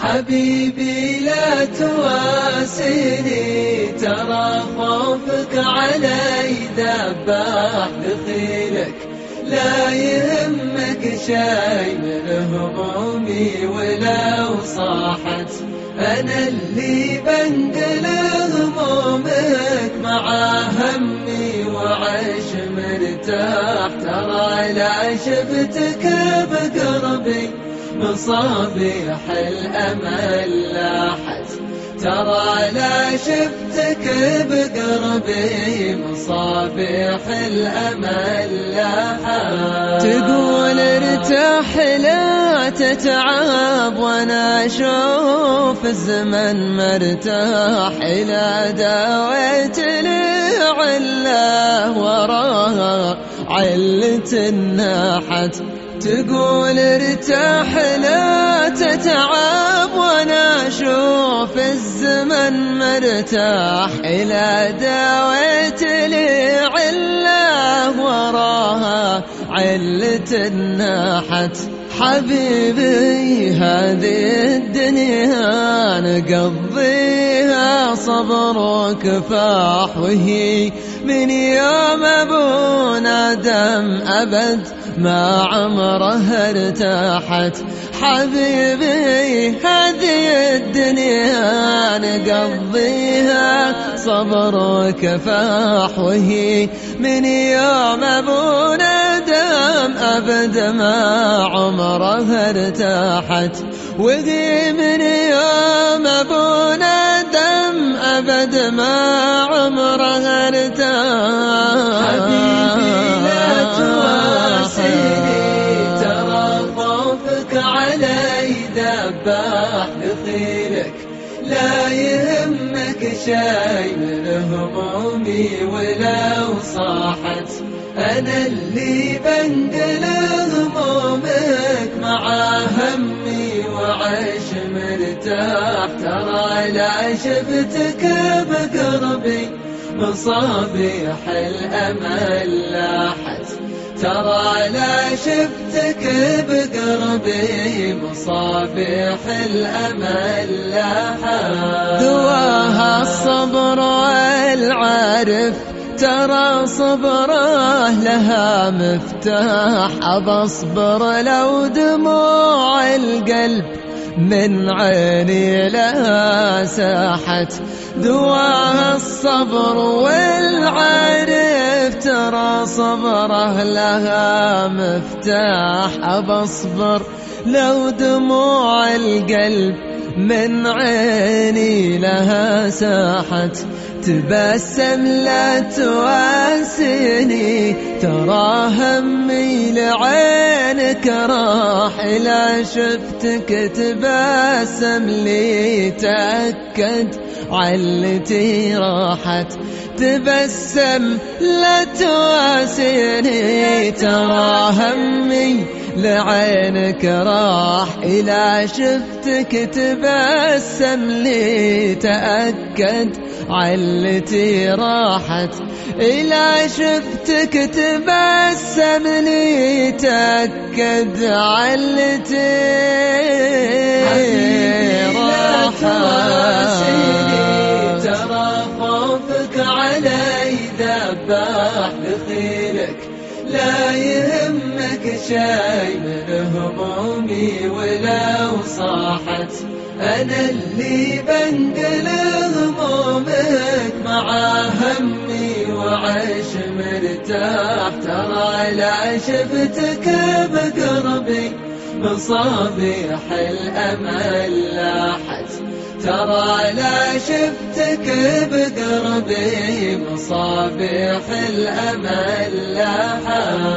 حبيبي لا تواسيني ترى خوفك علي ذباح دخيلك. لا يهمك شي من همومي ولو صاحت أنا اللي بنقل همومك مع همي وعيش مرتاح. ترى لا شفتك بقربي. مصابيح الأمل لاحت. ترى لا شفتك بقربي مصابيح الأمل لاحت. تقول ارتاح لا تتعب وأنا أشوف الزمن مرتاح. إلى داويت لعله وراها علة الناحت. تقول ارتاح لا تتعب وأنا أشوف الزمن مرتاح. إلى داويت لي عله وراها علة الناحت حبيبي هذه الدنيا نقضيها صبر وكفاح وهي من يوم أبونا دم أبد. ما عمرها ارتاحت. حبيبي هذه الدنيا نقضيها. صبر وكفاح وهي من يوم أبونا دم أبد ما عمرها ارتاحت. وهي من يوم أبونا دم أبد ما علي ذباح دخيلك لا يهمك شي من همومي ولو صاحت. أنا اللي بنقل همومك مع همي وعيش مرتاح. ترى لا شفتك بقربي مصابيح الأمل لاحت. ترى لا شفتك بقربي مصابيح الأمل لاحت دواها الصبر والعارف ترى صبره لها مفتاح. أبصبر لو دموع القلب من عيني لها ساحت. دواها الصبر والعارف ترى صبره لها مفتاح أبصبر لو دموع القلب من عيني لها ساحت تبسم لا تواسيني. ترى همي لعينك راح لا شفتك تبسم لي. تأكد علتي راحت تبسم لا تواسيني. ترى همي لعينك راح إلى شفتك تبسم لي تأكد علتي راحت إلى شفتك تبسم لي تأكد علتي راحت. ترى خوفك علي ذباح يهمك شي من همومي ولو صاحت. أنا اللي بنقل همومك مع همي وعيش مرتاح. ترى لا شفتك بقربي مصابيح الأمل لاحت. ترى لا شفتك بقربي مصابيح الأمل لاحت.